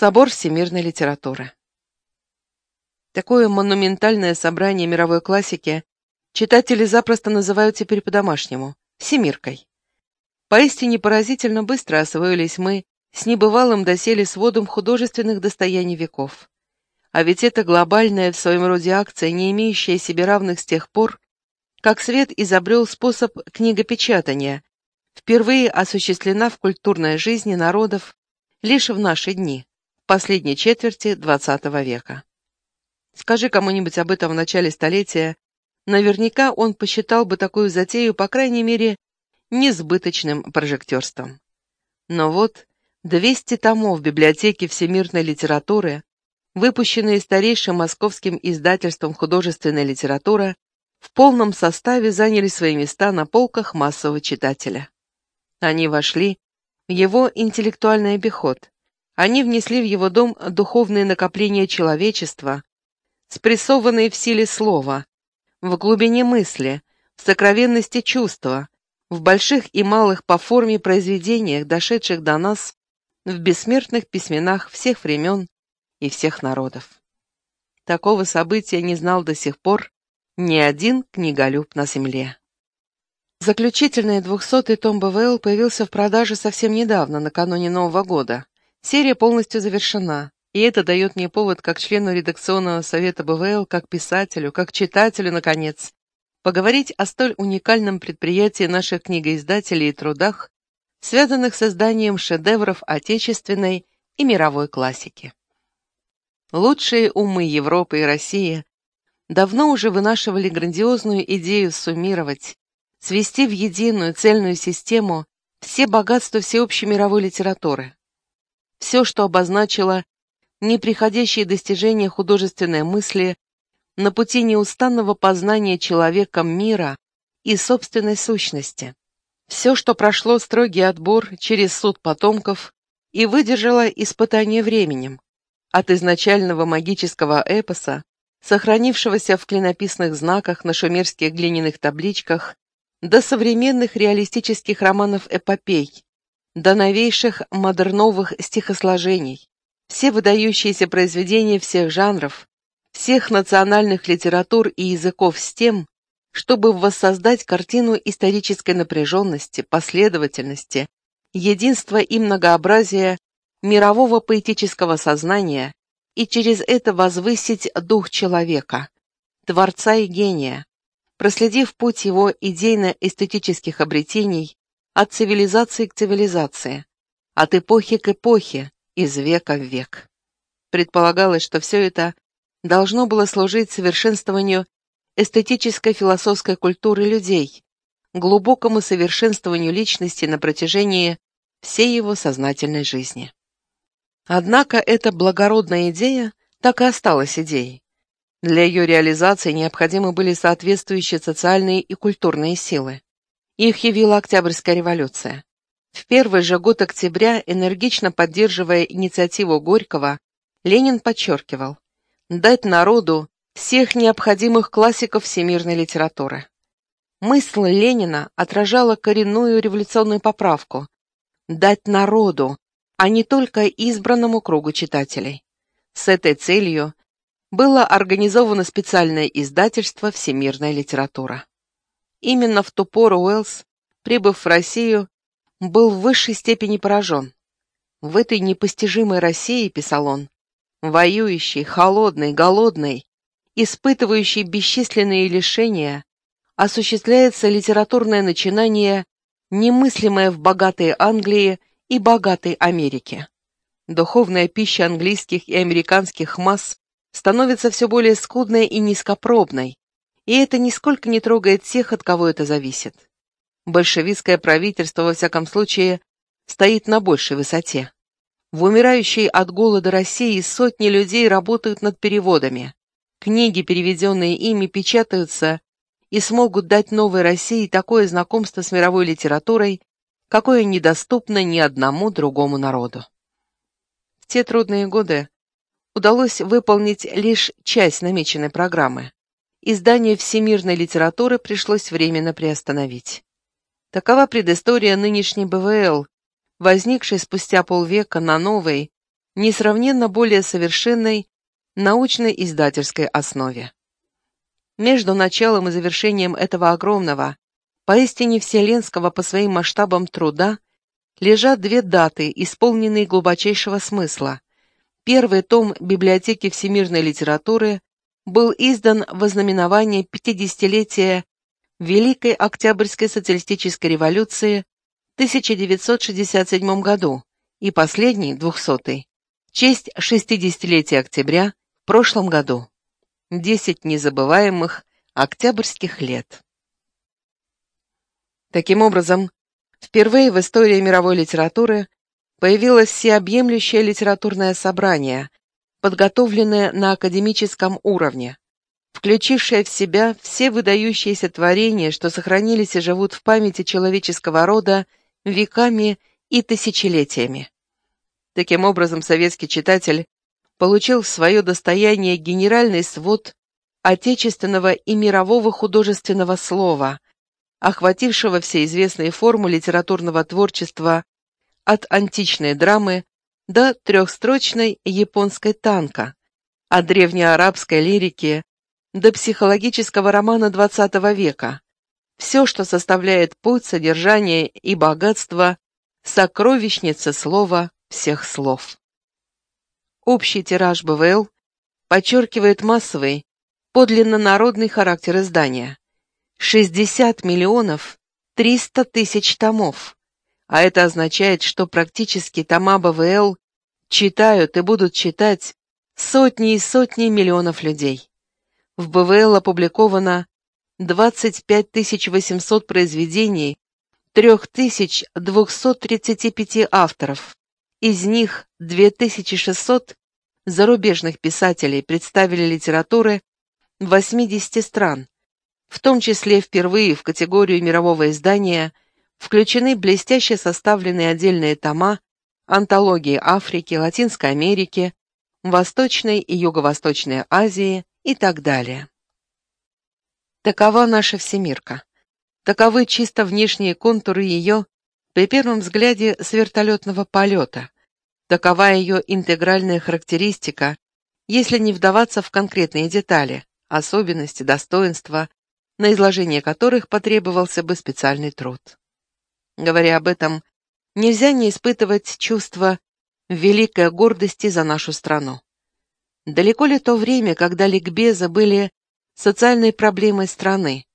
Собор всемирной литературы. Такое монументальное собрание мировой классики читатели запросто называют теперь по-домашнему – «всемиркой». Поистине поразительно быстро освоились мы с небывалым доселе сводом художественных достояний веков. А ведь это глобальная в своем роде акция, не имеющая себе равных с тех пор, как свет изобрел способ книгопечатания, впервые осуществлена в культурной жизни народов лишь в наши дни последней четверти XX века. Скажи кому-нибудь об этом в начале столетия, наверняка он посчитал бы такую затею, по крайней мере, несбыточным прожектерством. Но вот 200 томов библиотеки всемирной литературы, выпущенные старейшим московским издательством «Художественная литература», в полном составе заняли свои места на полках массового читателя. Они вошли в его интеллектуальный обиход, они внесли в его дом духовные накопления человечества, спрессованные в силе слова, в глубине мысли, в сокровенности чувства, в больших и малых по форме произведениях, дошедших до нас, в бессмертных письменах всех времен и всех народов. Такого события не знал до сих пор ни один книголюб на земле. Заключительный двухсотый том БВЛ появился в продаже совсем недавно, накануне Нового года. Серия полностью завершена, и это дает мне повод как члену редакционного совета БВЛ, как писателю, как читателю, наконец, поговорить о столь уникальном предприятии наших книгоиздателей и трудах, связанных с созданием шедевров отечественной и мировой классики. Лучшие умы Европы и России давно уже вынашивали грандиозную идею суммировать, свести в единую цельную систему все богатства всеобщей мировой литературы, все, что обозначило неприходящие достижения художественной мысли на пути неустанного познания человеком мира и собственной сущности. Все, что прошло строгий отбор через суд потомков и выдержало испытание временем, от изначального магического эпоса, сохранившегося в клинописных знаках на шумерских глиняных табличках, до современных реалистических романов-эпопей, до новейших модерновых стихосложений, все выдающиеся произведения всех жанров, всех национальных литератур и языков с тем, чтобы воссоздать картину исторической напряженности, последовательности, единства и многообразия мирового поэтического сознания и через это возвысить дух человека, творца и гения, проследив путь его идейно-эстетических обретений от цивилизации к цивилизации, от эпохи к эпохе, из века в век. Предполагалось, что все это должно было служить совершенствованию эстетической философской культуры людей, глубокому совершенствованию личности на протяжении всей его сознательной жизни. Однако эта благородная идея так и осталась идеей. Для ее реализации необходимы были соответствующие социальные и культурные силы. Их явила Октябрьская революция. В первый же год октября, энергично поддерживая инициативу Горького, Ленин подчеркивал «дать народу всех необходимых классиков всемирной литературы». Мысль Ленина отражала коренную революционную поправку «дать народу, а не только избранному кругу читателей». С этой целью было организовано специальное издательство «Всемирная литература». Именно в ту пору Уэллс, прибыв в Россию, был в высшей степени поражен. В этой непостижимой России, писал он, воюющей, холодной, голодной, испытывающей бесчисленные лишения, осуществляется литературное начинание, немыслимое в богатой Англии и богатой Америке. Духовная пища английских и американских масс становится все более скудной и низкопробной, и это нисколько не трогает тех, от кого это зависит. Большевистское правительство, во всяком случае, стоит на большей высоте. В умирающей от голода России сотни людей работают над переводами. Книги, переведенные ими, печатаются и смогут дать новой России такое знакомство с мировой литературой, какое недоступно ни одному другому народу. В те трудные годы удалось выполнить лишь часть намеченной программы издание всемирной литературы пришлось временно приостановить. Такова предыстория нынешней БВЛ, возникшей спустя полвека на новой, несравненно более совершенной научной издательской основе. Между началом и завершением этого огромного, поистине вселенского по своим масштабам труда, лежат две даты, исполненные глубочайшего смысла. Первый том Библиотеки всемирной литературы был издан в ознаменование 50-летия Великой Октябрьской социалистической революции в 1967 году и последний, 200-й, в честь 60-летия октября в прошлом году. Десять незабываемых октябрьских лет. Таким образом, впервые в истории мировой литературы появилось всеобъемлющее литературное собрание, подготовленное на академическом уровне, включившее в себя все выдающиеся творения, что сохранились и живут в памяти человеческого рода веками и тысячелетиями. Таким образом, советский читатель получил в свое достояние генеральный свод отечественного и мирового художественного слова, охватившего все известные формы литературного творчества от античной драмы до трехстрочной японской танка, от древнеарабской лирики до психологического романа XX века. Все, что составляет путь, содержание и богатство сокровищницы слова всех слов. Общий тираж БВЛ подчеркивает массовый, подлинно народный характер издания. 60 миллионов 300 тысяч томов, а это означает, что практически тома БВЛ читают и будут читать сотни и сотни миллионов людей. В БВЛ опубликовано 25 800 произведений 3235 авторов. Из них 2600 зарубежных писателей представили литературы 80 стран, в том числе впервые в категорию мирового издания включены блестяще составленные отдельные тома антологии Африки, Латинской Америки, Восточной и Юго-Восточной Азии и так далее. Такова наша всемирка. Таковы чисто внешние контуры ее при первом взгляде с вертолетного полета. Такова ее интегральная характеристика, если не вдаваться в конкретные детали, особенности, достоинства, на изложение которых потребовался бы специальный труд. Говоря об этом, нельзя не испытывать чувство великой гордости за нашу страну. Далеко ли то время, когда ликбезы были социальной проблемой страны,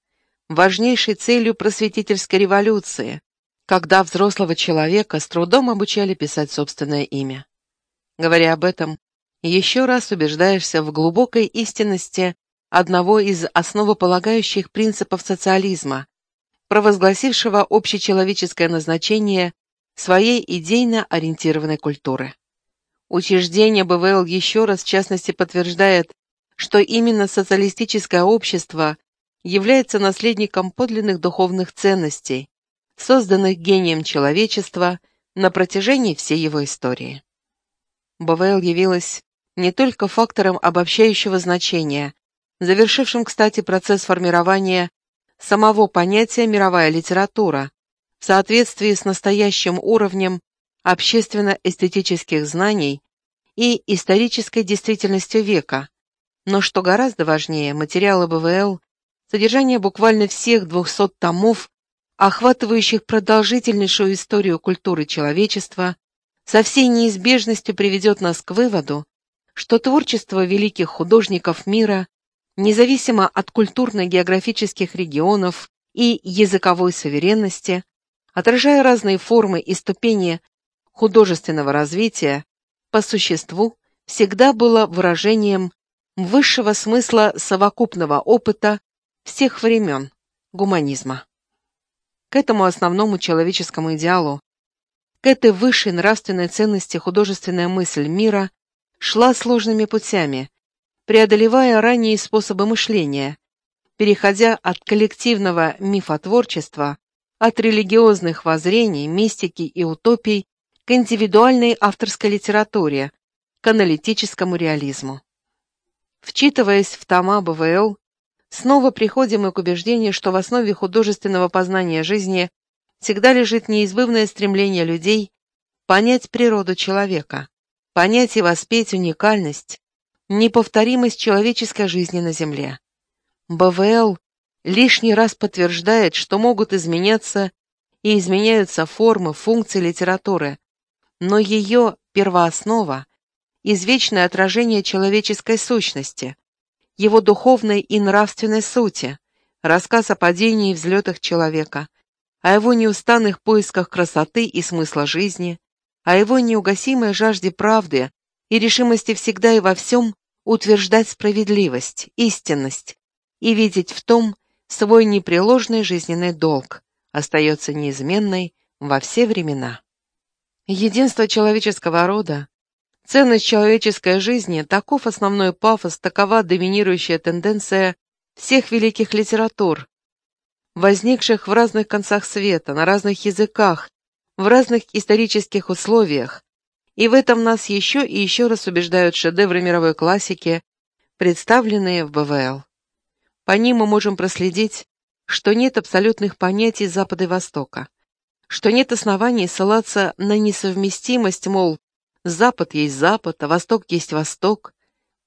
важнейшей целью просветительской революции, когда взрослого человека с трудом обучали писать собственное имя. Говоря об этом, еще раз убеждаешься в глубокой истинности одного из основополагающих принципов социализма, провозгласившего общечеловеческое назначение своей идейно ориентированной культуры. Учреждение БВЛ еще раз в частности подтверждает, что именно социалистическое общество является наследником подлинных духовных ценностей, созданных гением человечества на протяжении всей его истории. БВЛ явилась не только фактором обобщающего значения, завершившим, кстати, процесс формирования самого понятия «мировая литература» в соответствии с настоящим уровнем общественно-эстетических знаний и исторической действительностью века, но, что гораздо важнее, материалы БВЛ, содержание буквально всех 200 томов, охватывающих продолжительнейшую историю культуры человечества, со всей неизбежностью приведет нас к выводу, что творчество великих художников мира, независимо от культурно-географических регионов и языковой суверенности, отражая разные формы и ступени художественного развития, по существу всегда было выражением высшего смысла совокупного опыта всех времен гуманизма. К этому основному человеческому идеалу, к этой высшей нравственной ценности художественная мысль мира шла сложными путями, преодолевая ранние способы мышления, переходя от коллективного мифотворчества, от религиозных воззрений, мистики и утопий к индивидуальной авторской литературе, к аналитическому реализму. Вчитываясь в тома БВЛ, снова приходим мы к убеждению, что в основе художественного познания жизни всегда лежит неизбывное стремление людей понять природу человека, понять и воспеть уникальность, неповторимость человеческой жизни на Земле. БВЛ лишний раз подтверждает, что могут изменяться и изменяются формы, функции литературы, но ее первооснова – извечное отражение человеческой сущности, его духовной и нравственной сути, рассказ о падении и взлетах человека, о его неустанных поисках красоты и смысла жизни, о его неугасимой жажде правды и решимости всегда и во всем утверждать справедливость, истинность и видеть в том свой непреложный жизненный долг, остается неизменной во все времена. Единство человеческого рода, ценность человеческой жизни – таков основной пафос, такова доминирующая тенденция всех великих литератур, возникших в разных концах света, на разных языках, в разных исторических условиях, и в этом нас еще и еще раз убеждают шедевры мировой классики, представленные в БВЛ. По ним мы можем проследить, что нет абсолютных понятий Запада и Востока, что нет оснований ссылаться на несовместимость, мол, Запад есть Запад, а Восток есть Восток.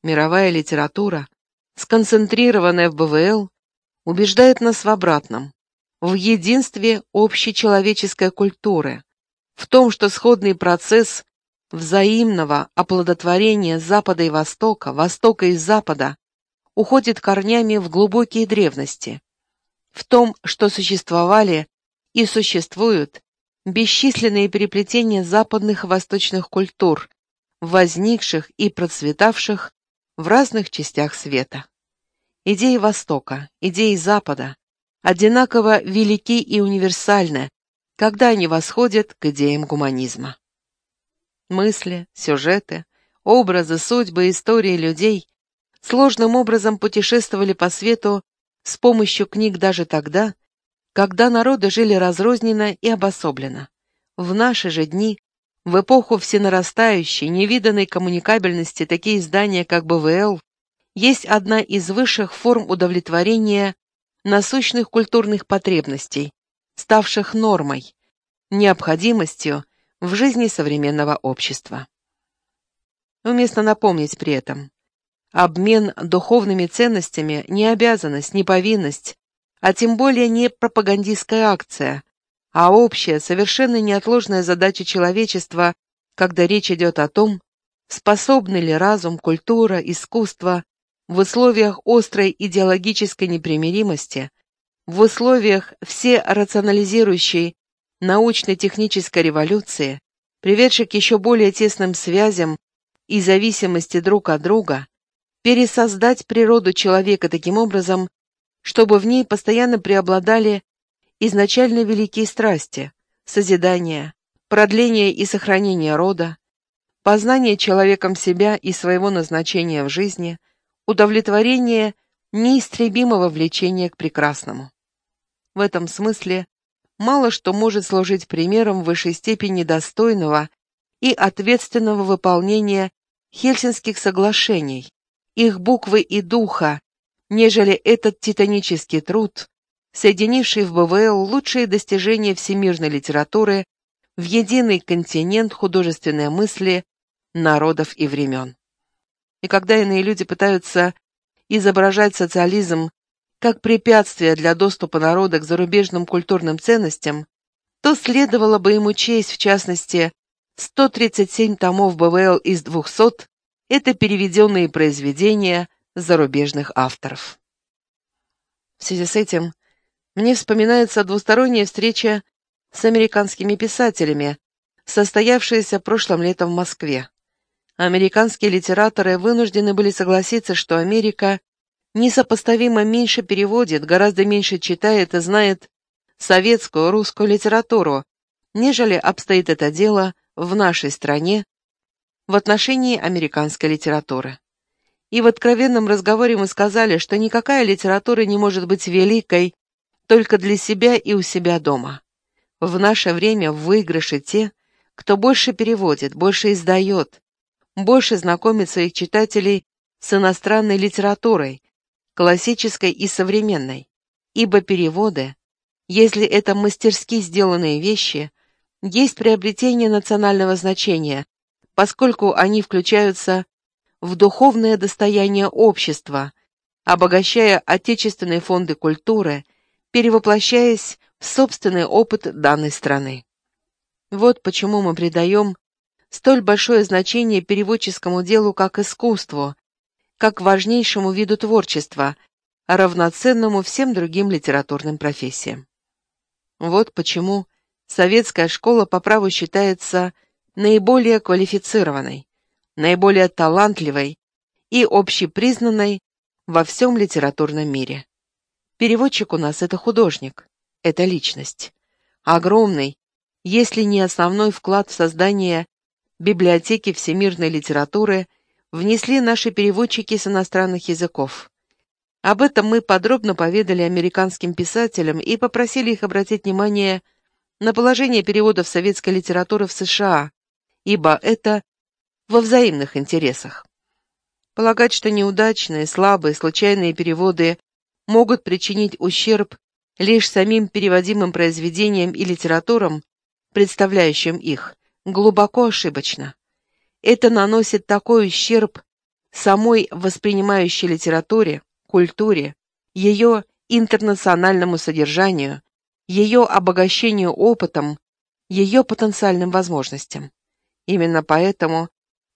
Мировая литература, сконцентрированная в БВЛ, убеждает нас в обратном, в единстве общечеловеческой культуры, в том, что сходный процесс взаимного оплодотворения Запада и Востока, Востока и Запада уходит корнями в глубокие древности, в том, что существовали и существуют бесчисленные переплетения западных и восточных культур, возникших и процветавших в разных частях света. Идеи Востока, идеи Запада одинаково велики и универсальны, когда они восходят к идеям гуманизма. Мысли, сюжеты, образы, судьбы, истории людей сложным образом путешествовали по свету с помощью книг даже тогда, когда народы жили разрозненно и обособленно. В наши же дни, в эпоху всенарастающей, невиданной коммуникабельности, такие издания, как БВЛ, есть одна из высших форм удовлетворения насущных культурных потребностей, ставших нормой, необходимостью в жизни современного общества. Уместно напомнить при этом, Обмен духовными ценностями – не обязанность, не повинность, а тем более не пропагандистская акция, а общая, совершенно неотложная задача человечества, когда речь идет о том, способны ли разум, культура, искусство в условиях острой идеологической непримиримости, в условиях все рационализирующей научно-технической революции, приведшей к еще более тесным связям и зависимости друг от друга, пересоздать природу человека таким образом, чтобы в ней постоянно преобладали изначально великие страсти, созидание, продление и сохранение рода, познание человеком себя и своего назначения в жизни, удовлетворение неистребимого влечения к прекрасному. В этом смысле мало что может служить примером высшей степени достойного и ответственного выполнения Хельсинских соглашений, их буквы и духа, нежели этот титанический труд, соединивший в БВЛ лучшие достижения всемирной литературы в единый континент художественной мысли народов и времен. И когда иные люди пытаются изображать социализм как препятствие для доступа народа к зарубежным культурным ценностям, то следовало бы ему честь, в частности, 137 томов БВЛ из 200, это переведенные произведения зарубежных авторов. В связи с этим мне вспоминается двусторонняя встреча с американскими писателями, состоявшаяся прошлым летом в Москве. Американские литераторы вынуждены были согласиться, что Америка несопоставимо меньше переводит, гораздо меньше читает и знает советскую русскую литературу, нежели обстоит это дело в нашей стране в отношении американской литературы. И в откровенном разговоре мы сказали, что никакая литература не может быть великой только для себя и у себя дома. В наше время в те, кто больше переводит, больше издает, больше знакомит своих читателей с иностранной литературой, классической и современной, ибо переводы, если это мастерски сделанные вещи, есть приобретение национального значения, поскольку они включаются в духовное достояние общества, обогащая отечественные фонды культуры, перевоплощаясь в собственный опыт данной страны. Вот почему мы придаем столь большое значение переводческому делу как искусству, как важнейшему виду творчества, равноценному всем другим литературным профессиям. Вот почему советская школа по праву считается наиболее квалифицированной, наиболее талантливой и общепризнанной во всем литературном мире. Переводчик у нас — это художник, это личность. Огромный, если не основной вклад в создание библиотеки всемирной литературы внесли наши переводчики с иностранных языков. Об этом мы подробно поведали американским писателям и попросили их обратить внимание на положение переводов советской литературы в США, ибо это во взаимных интересах. Полагать, что неудачные, слабые, случайные переводы могут причинить ущерб лишь самим переводимым произведениям и литературам, представляющим их, глубоко ошибочно. Это наносит такой ущерб самой воспринимающей литературе, культуре, ее интернациональному содержанию, ее обогащению опытом, ее потенциальным возможностям. Именно поэтому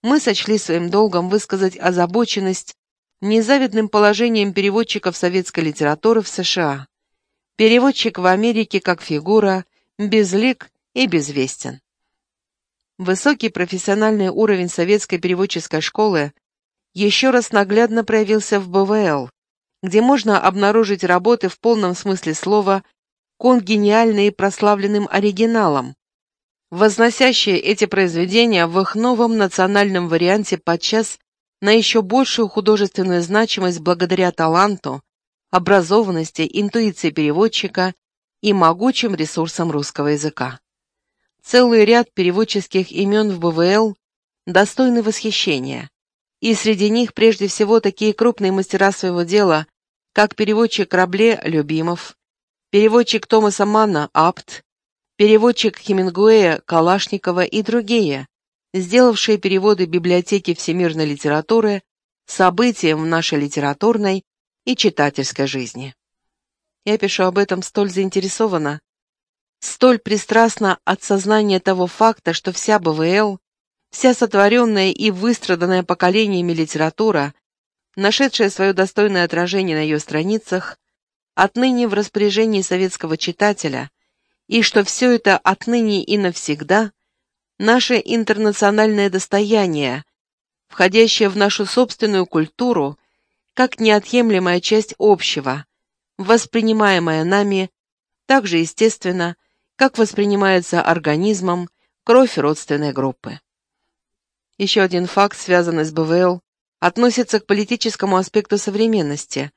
мы сочли своим долгом высказать озабоченность незавидным положением переводчиков советской литературы в США. Переводчик в Америке как фигура безлик и безвестен. Высокий профессиональный уровень советской переводческой школы еще раз наглядно проявился в БВЛ, где можно обнаружить работы в полном смысле слова конгениальные прославленным оригиналом, возносящие эти произведения в их новом национальном варианте подчас на еще большую художественную значимость благодаря таланту, образованности, интуиции переводчика и могучим ресурсам русского языка. Целый ряд переводческих имен в БВЛ достойны восхищения, и среди них прежде всего такие крупные мастера своего дела, как переводчик Рабле Любимов, переводчик Томаса Манна Апт, переводчик Хемингуэя Калашникова и другие, сделавшие переводы библиотеки всемирной литературы событием в нашей литературной и читательской жизни. Я пишу об этом столь заинтересованно, столь пристрастно от сознания того факта, что вся БВЛ, вся сотворенная и выстраданная поколениями литература, нашедшая свое достойное отражение на ее страницах, отныне в распоряжении советского читателя, и что все это отныне и навсегда наше интернациональное достояние, входящее в нашу собственную культуру, как неотъемлемая часть общего, воспринимаемая нами так же естественно, как воспринимается организмом кровь родственной группы. Еще один факт, связанный с БВЛ, относится к политическому аспекту современности,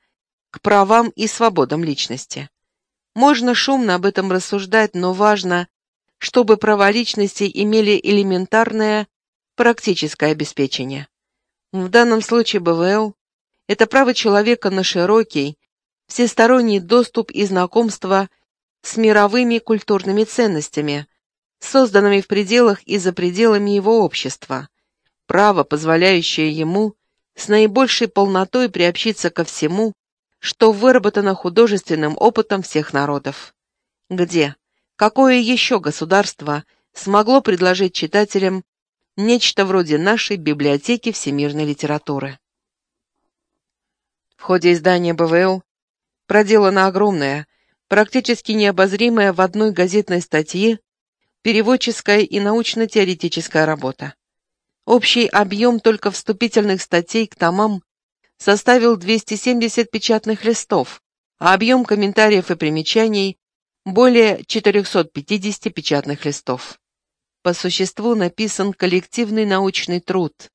к правам и свободам личности. Можно шумно об этом рассуждать, но важно, чтобы права личности имели элементарное практическое обеспечение. В данном случае БВЛ – это право человека на широкий, всесторонний доступ и знакомство с мировыми культурными ценностями, созданными в пределах и за пределами его общества, право, позволяющее ему с наибольшей полнотой приобщиться ко всему, что выработано художественным опытом всех народов. Где, какое еще государство смогло предложить читателям нечто вроде нашей библиотеки всемирной литературы? В ходе издания БВЛ проделана огромная, практически необозримая в одной газетной статье переводческая и научно-теоретическая работа. Общий объем только вступительных статей к томам составил 270 печатных листов, а объем комментариев и примечаний – более 450 печатных листов. По существу написан коллективный научный труд,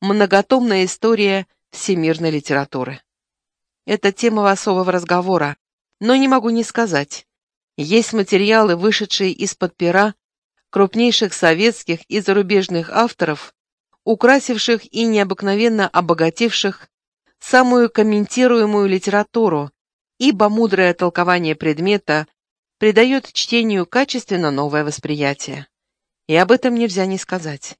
многотомная история всемирной литературы. Это тема особого разговора, но не могу не сказать. Есть материалы, вышедшие из-под пера крупнейших советских и зарубежных авторов, украсивших и необыкновенно обогативших самую комментируемую литературу, ибо мудрое толкование предмета придает чтению качественно новое восприятие. И об этом нельзя не сказать.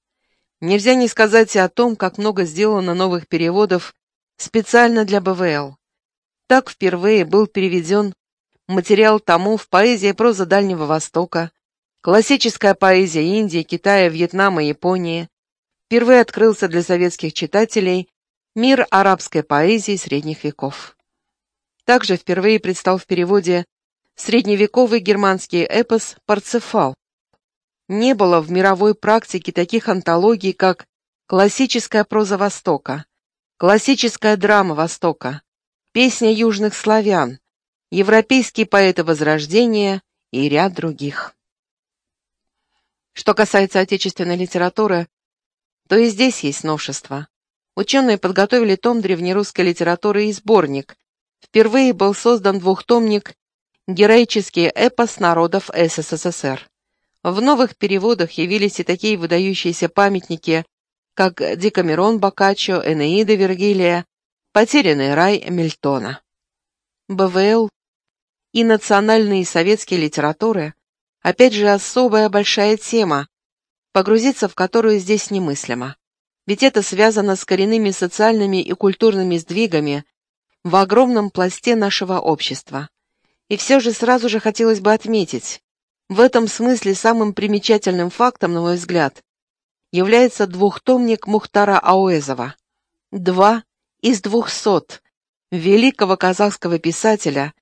Нельзя не сказать и о том, как много сделано новых переводов специально для БВЛ. Так впервые был переведен материал томов «Поэзия и проза Дальнего Востока», классическая поэзия Индии, Китая, Вьетнама, Японии. Впервые открылся для советских читателей мир арабской поэзии средних веков. Также впервые предстал в переводе средневековый германский эпос «Парцефал», не было в мировой практике таких антологий, как классическая проза Востока, классическая драма Востока, песня южных славян, европейские поэты Возрождения и ряд других. Что касается отечественной литературы, то и здесь есть новшество. Ученые подготовили том древнерусской литературы и сборник. Впервые был создан двухтомник «Героический эпос народов СССР». В новых переводах явились и такие выдающиеся памятники, как Декамерон Боккаччо, Энеида Вергилия, Потерянный рай Мильтона. БВЛ и национальные советские литературы – опять же особая большая тема, погрузиться в которую здесь немыслимо. Ведь это связано с коренными социальными и культурными сдвигами в огромном пласте нашего общества. И все же сразу же хотелось бы отметить, в этом смысле самым примечательным фактом, на мой взгляд, является двухтомник Мухтара Ауэзова. Два из двухсот великого казахского писателя,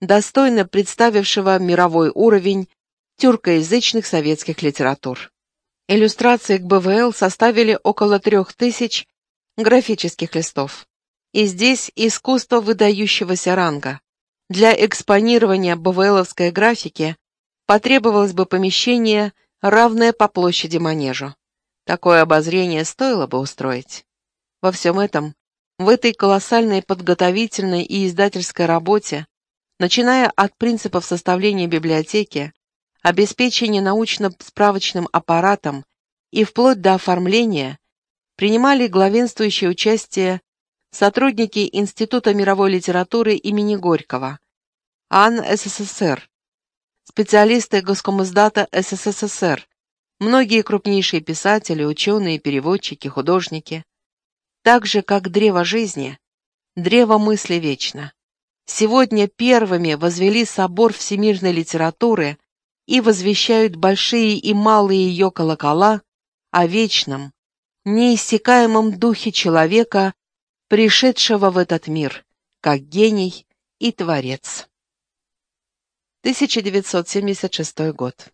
достойно представившего мировой уровень тюркоязычных советских литератур. Иллюстрации к БВЛ составили около трех тысяч графических листов. И здесь искусство выдающегося ранга. Для экспонирования БВЛовской графики потребовалось бы помещение, равное по площади манежу. Такое обозрение стоило бы устроить. Во всем этом, в этой колоссальной подготовительной и издательской работе, начиная от принципов составления библиотеки, обеспечения научно-справочным аппаратом и вплоть до оформления, принимали главенствующее участие сотрудники Института мировой литературы имени Горького, АН СССР, специалисты Госкомиздата СССР, многие крупнейшие писатели, ученые, переводчики, художники. Так же, как древо жизни, древо мысли вечно. Сегодня первыми возвели собор всемирной литературы и возвещают большие и малые ее колокола о вечном, неиссякаемом духе человека, пришедшего в этот мир, как гений и творец. 1976 год.